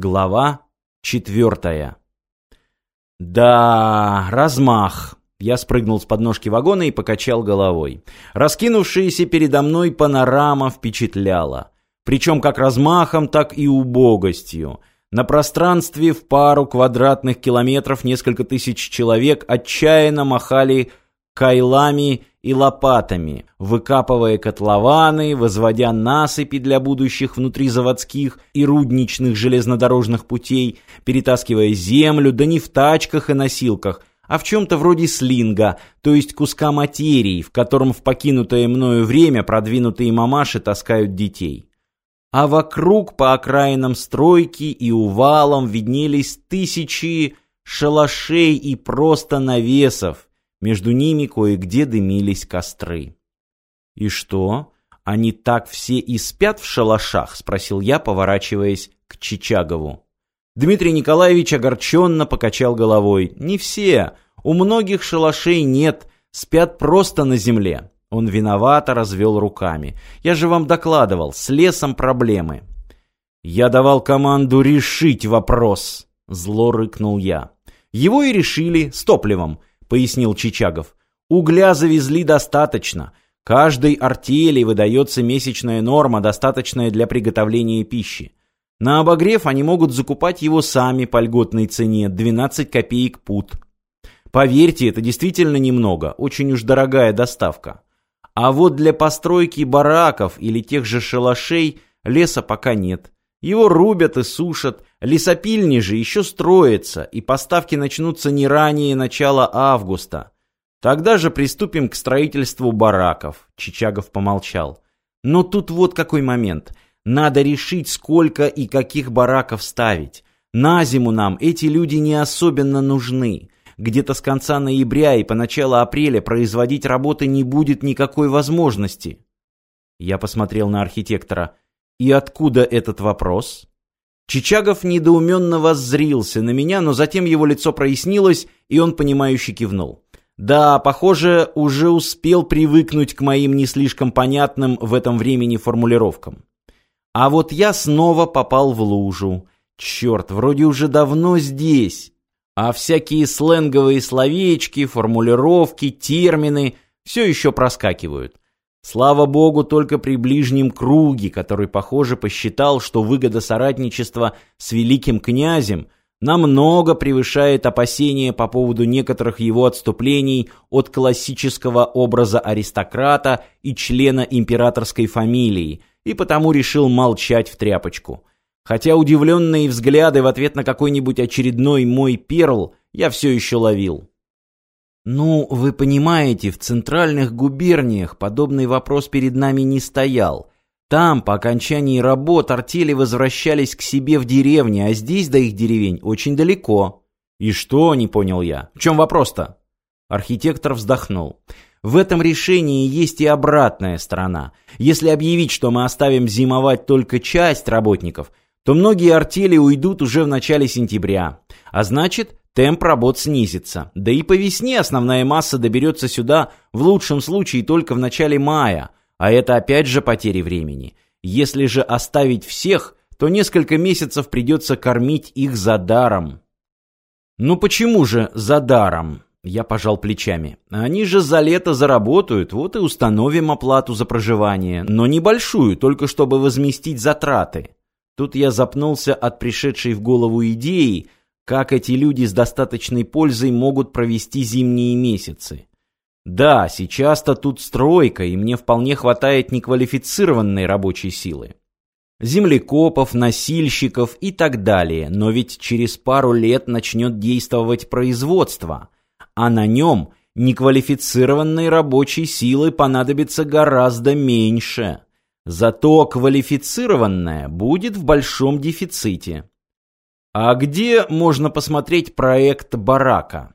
Глава четвертая. Да, размах. Я спрыгнул с подножки вагона и покачал головой. Раскинувшаяся передо мной панорама впечатляла. Причем как размахом, так и убогостью. На пространстве в пару квадратных километров несколько тысяч человек отчаянно махали кайлами и лопатами, выкапывая котлованы, возводя насыпи для будущих внутризаводских и рудничных железнодорожных путей, перетаскивая землю, да не в тачках и носилках, а в чем-то вроде слинга, то есть куска материи, в котором в покинутое мною время продвинутые мамаши таскают детей. А вокруг по окраинам стройки и увалам виднелись тысячи шалашей и просто навесов, между ними кое-где дымились костры. «И что, они так все и спят в шалашах?» — спросил я, поворачиваясь к Чичагову. Дмитрий Николаевич огорченно покачал головой. «Не все. У многих шалашей нет. Спят просто на земле». Он виновато развел руками. «Я же вам докладывал, с лесом проблемы». «Я давал команду решить вопрос», — зло рыкнул я. «Его и решили, с топливом. — пояснил Чичагов. «Угля завезли достаточно. Каждой артели выдается месячная норма, достаточная для приготовления пищи. На обогрев они могут закупать его сами по льготной цене – 12 копеек пут. Поверьте, это действительно немного, очень уж дорогая доставка. А вот для постройки бараков или тех же шалашей леса пока нет. Его рубят и сушат, лесопильни же еще строятся, и поставки начнутся не ранее начала августа. Тогда же приступим к строительству бараков, Чичагов помолчал. Но тут вот какой момент. Надо решить, сколько и каких бараков ставить. На зиму нам эти люди не особенно нужны. Где-то с конца ноября и по началу апреля производить работы не будет никакой возможности. Я посмотрел на архитектора. И откуда этот вопрос? Чичагов недоуменно воззрился на меня, но затем его лицо прояснилось, и он понимающе кивнул. Да, похоже, уже успел привыкнуть к моим не слишком понятным в этом времени формулировкам. А вот я снова попал в лужу. Черт, вроде уже давно здесь. А всякие сленговые словечки, формулировки, термины все еще проскакивают. Слава богу, только при ближнем круге, который, похоже, посчитал, что выгода соратничества с великим князем намного превышает опасения по поводу некоторых его отступлений от классического образа аристократа и члена императорской фамилии, и потому решил молчать в тряпочку. Хотя удивленные взгляды в ответ на какой-нибудь очередной мой перл я все еще ловил. Ну, вы понимаете, в центральных губерниях подобный вопрос перед нами не стоял. Там, по окончании работ, артели возвращались к себе в деревне, а здесь до их деревень очень далеко. И что, не понял я. В чем вопрос-то? Архитектор вздохнул. В этом решении есть и обратная сторона. Если объявить, что мы оставим зимовать только часть работников, то многие артели уйдут уже в начале сентября. А значит, темп работ снизится. Да и по весне основная масса доберется сюда в лучшем случае только в начале мая, а это опять же потери времени. Если же оставить всех, то несколько месяцев придется кормить их за даром. Ну почему же за даром? Я пожал плечами. Они же за лето заработают, вот и установим оплату за проживание, но небольшую, только чтобы возместить затраты. Тут я запнулся от пришедшей в голову идеи, как эти люди с достаточной пользой могут провести зимние месяцы. Да, сейчас-то тут стройка, и мне вполне хватает неквалифицированной рабочей силы. Землекопов, носильщиков и так далее, но ведь через пару лет начнет действовать производство, а на нем неквалифицированной рабочей силы понадобится гораздо меньше. Зато квалифицированная будет в большом дефиците. «А где можно посмотреть проект барака?»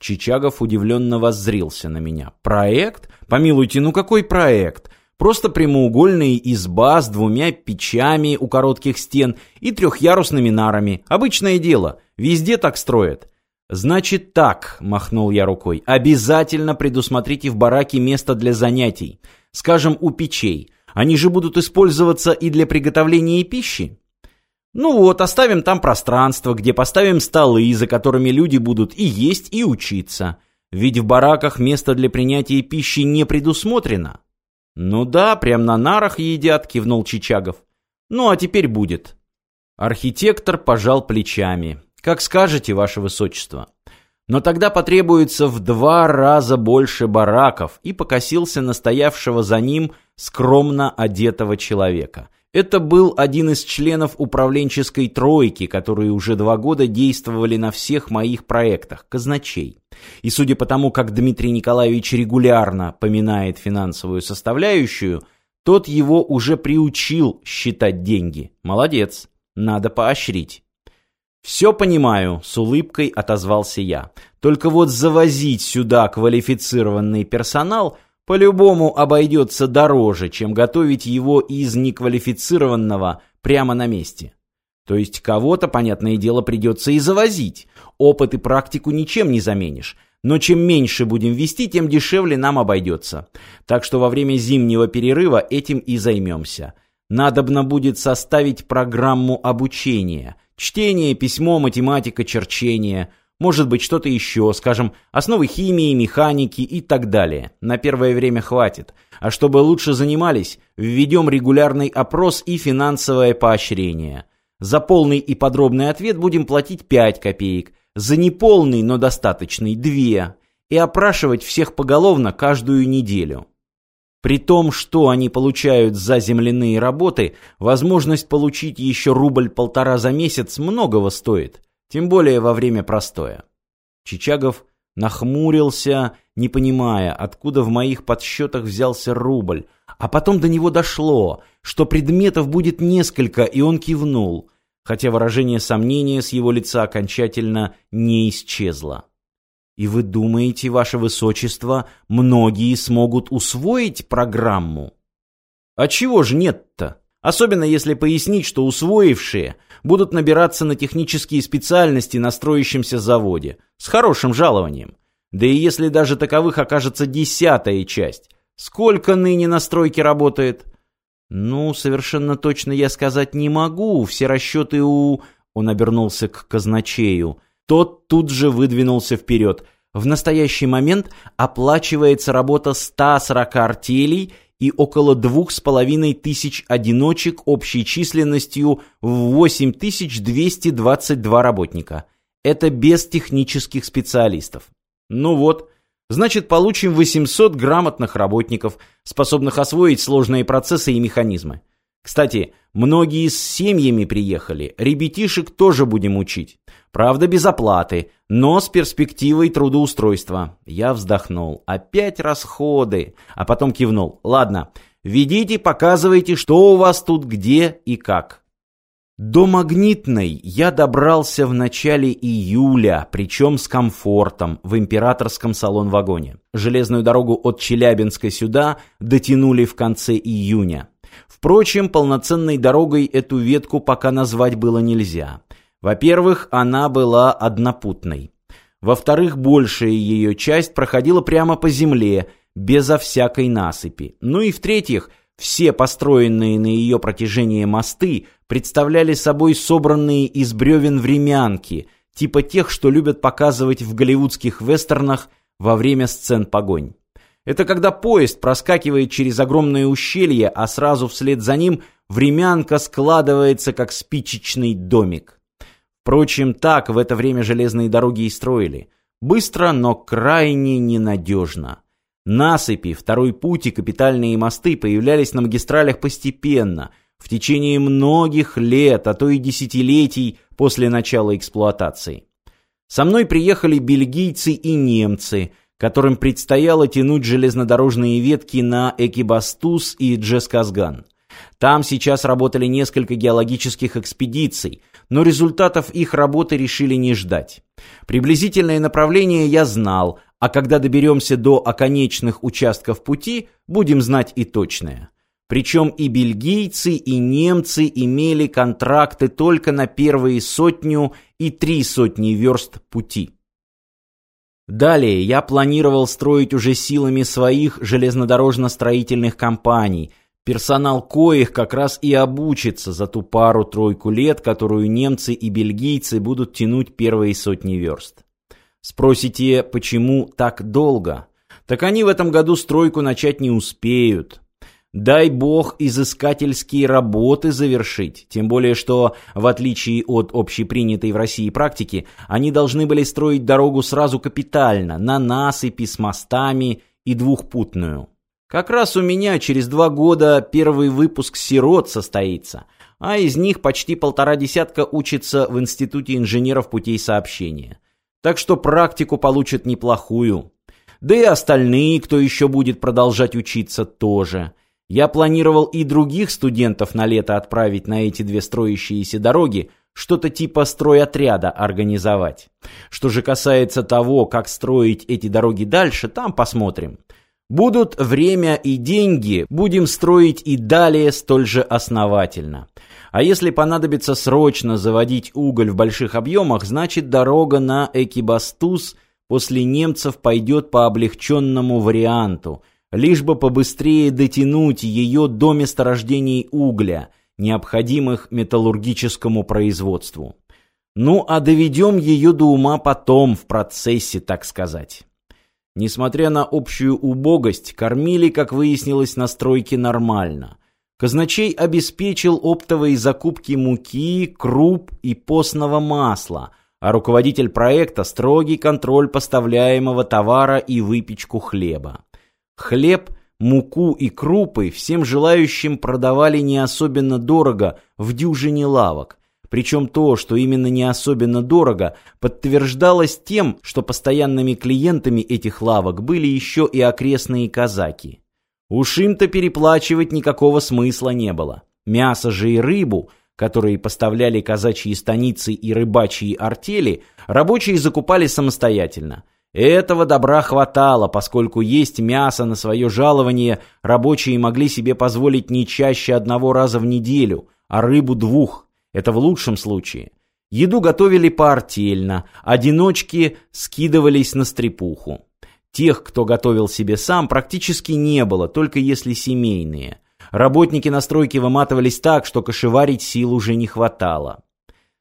Чичагов удивленно воззрился на меня. «Проект? Помилуйте, ну какой проект? Просто прямоугольная изба с двумя печами у коротких стен и трехъярусными нарами. Обычное дело. Везде так строят». «Значит так», — махнул я рукой, — «обязательно предусмотрите в бараке место для занятий. Скажем, у печей. Они же будут использоваться и для приготовления пищи?» Ну вот, оставим там пространство, где поставим столы, за которыми люди будут и есть, и учиться. Ведь в бараках место для принятия пищи не предусмотрено. Ну да, прям на нарах едят, кивнул Чичагов. Ну а теперь будет. Архитектор пожал плечами. Как скажете, ваше высочество. Но тогда потребуется в два раза больше бараков и покосился на стоявшего за ним скромно одетого человека. Это был один из членов управленческой тройки, которые уже два года действовали на всех моих проектах, казначей. И судя по тому, как Дмитрий Николаевич регулярно поминает финансовую составляющую, тот его уже приучил считать деньги. Молодец, надо поощрить. «Все понимаю», — с улыбкой отозвался я. «Только вот завозить сюда квалифицированный персонал по-любому обойдется дороже, чем готовить его из неквалифицированного прямо на месте. То есть кого-то, понятное дело, придется и завозить. Опыт и практику ничем не заменишь. Но чем меньше будем вести, тем дешевле нам обойдется. Так что во время зимнего перерыва этим и займемся. Надобно будет составить программу обучения – Чтение, письмо, математика, черчение. Может быть, что-то еще, скажем, основы химии, механики и так далее. На первое время хватит. А чтобы лучше занимались, введем регулярный опрос и финансовое поощрение. За полный и подробный ответ будем платить 5 копеек. За неполный, но достаточный – 2. И опрашивать всех поголовно каждую неделю. При том, что они получают за земляные работы, возможность получить еще рубль-полтора за месяц многого стоит, тем более во время простоя. Чичагов нахмурился, не понимая, откуда в моих подсчетах взялся рубль, а потом до него дошло, что предметов будет несколько, и он кивнул, хотя выражение сомнения с его лица окончательно не исчезло. И вы думаете, ваше высочество, многие смогут усвоить программу? А чего же нет-то? Особенно если пояснить, что усвоившие будут набираться на технические специальности на строящемся заводе с хорошим жалованием. Да и если даже таковых окажется десятая часть, сколько ныне на стройке работает? Ну, совершенно точно я сказать не могу, все расчеты у... Он обернулся к казначею. Тот тут же выдвинулся вперед. В настоящий момент оплачивается работа 140 артелей и около двух с половиной тысяч одиночек общей численностью в 8222 работника. Это без технических специалистов. Ну вот, значит получим 800 грамотных работников, способных освоить сложные процессы и механизмы. Кстати, многие с семьями приехали, ребятишек тоже будем учить. Правда, без оплаты, но с перспективой трудоустройства. Я вздохнул. Опять расходы. А потом кивнул. Ладно, ведите, показывайте, что у вас тут, где и как. До Магнитной я добрался в начале июля, причем с комфортом, в императорском салон-вагоне. Железную дорогу от Челябинска сюда дотянули в конце июня. Впрочем, полноценной дорогой эту ветку пока назвать было нельзя. Во-первых, она была однопутной. Во-вторых, большая ее часть проходила прямо по земле, безо всякой насыпи. Ну и в-третьих, все построенные на ее протяжении мосты представляли собой собранные из бревен времянки, типа тех, что любят показывать в голливудских вестернах во время сцен погонь. Это когда поезд проскакивает через огромное ущелье, а сразу вслед за ним времянка складывается, как спичечный домик. Впрочем, так в это время железные дороги и строили. Быстро, но крайне ненадежно. Насыпи, второй путь и капитальные мосты появлялись на магистралях постепенно, в течение многих лет, а то и десятилетий после начала эксплуатации. Со мной приехали бельгийцы и немцы – которым предстояло тянуть железнодорожные ветки на Экибастуз и Джесказган. Там сейчас работали несколько геологических экспедиций, но результатов их работы решили не ждать. Приблизительное направление я знал, а когда доберемся до оконечных участков пути, будем знать и точное. Причем и бельгийцы, и немцы имели контракты только на первые сотню и три сотни верст пути. Далее я планировал строить уже силами своих железнодорожно-строительных компаний, персонал коих как раз и обучится за ту пару-тройку лет, которую немцы и бельгийцы будут тянуть первые сотни верст. Спросите, почему так долго? Так они в этом году стройку начать не успеют. Дай бог изыскательские работы завершить, тем более что, в отличие от общепринятой в России практики, они должны были строить дорогу сразу капитально, на насыпи с мостами и двухпутную. Как раз у меня через два года первый выпуск «Сирот» состоится, а из них почти полтора десятка учатся в Институте инженеров путей сообщения. Так что практику получат неплохую. Да и остальные, кто еще будет продолжать учиться, тоже – я планировал и других студентов на лето отправить на эти две строящиеся дороги, что-то типа стройотряда организовать. Что же касается того, как строить эти дороги дальше, там посмотрим. Будут время и деньги, будем строить и далее столь же основательно. А если понадобится срочно заводить уголь в больших объемах, значит дорога на Экибастуз после немцев пойдет по облегченному варианту – лишь бы побыстрее дотянуть ее до месторождений угля, необходимых металлургическому производству. Ну, а доведем ее до ума потом, в процессе, так сказать. Несмотря на общую убогость, кормили, как выяснилось, на стройке нормально. Казначей обеспечил оптовые закупки муки, круп и постного масла, а руководитель проекта – строгий контроль поставляемого товара и выпечку хлеба. Хлеб, муку и крупы всем желающим продавали не особенно дорого в дюжине лавок. Причем то, что именно не особенно дорого, подтверждалось тем, что постоянными клиентами этих лавок были еще и окрестные казаки. Уж им-то переплачивать никакого смысла не было. Мясо же и рыбу, которые поставляли казачьи станицы и рыбачьи артели, рабочие закупали самостоятельно – этого добра хватало, поскольку есть мясо на свое жалование рабочие могли себе позволить не чаще одного раза в неделю, а рыбу двух. Это в лучшем случае. Еду готовили поартельно, одиночки скидывались на стрепуху. Тех, кто готовил себе сам, практически не было, только если семейные. Работники на стройке выматывались так, что кошеварить сил уже не хватало.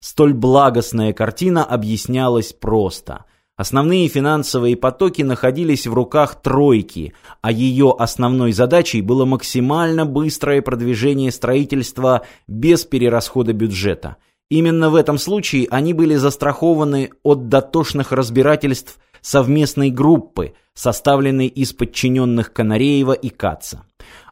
Столь благостная картина объяснялась просто – Основные финансовые потоки находились в руках тройки, а ее основной задачей было максимально быстрое продвижение строительства без перерасхода бюджета. Именно в этом случае они были застрахованы от дотошных разбирательств совместной группы, составленной из подчиненных Канареева и Каца.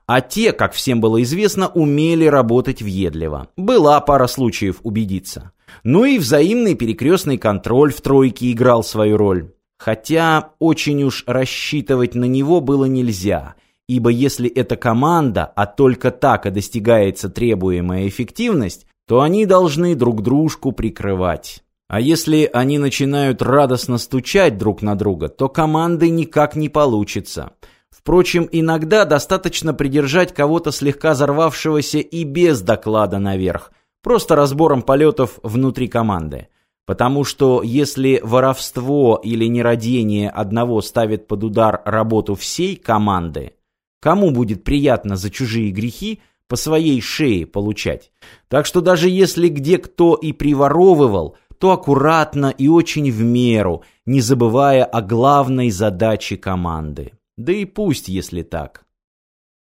А те, как всем было известно, умели работать въедливо. Была пара случаев убедиться. Ну и взаимный перекрестный контроль в тройке играл свою роль. Хотя очень уж рассчитывать на него было нельзя, ибо если это команда, а только так и достигается требуемая эффективность, то они должны друг дружку прикрывать. А если они начинают радостно стучать друг на друга, то команды никак не получится. Впрочем, иногда достаточно придержать кого-то слегка взорвавшегося и без доклада наверх, просто разбором полетов внутри команды. Потому что если воровство или нерадение одного ставит под удар работу всей команды, кому будет приятно за чужие грехи по своей шее получать? Так что даже если где кто и приворовывал, то аккуратно и очень в меру, не забывая о главной задаче команды. Да и пусть, если так.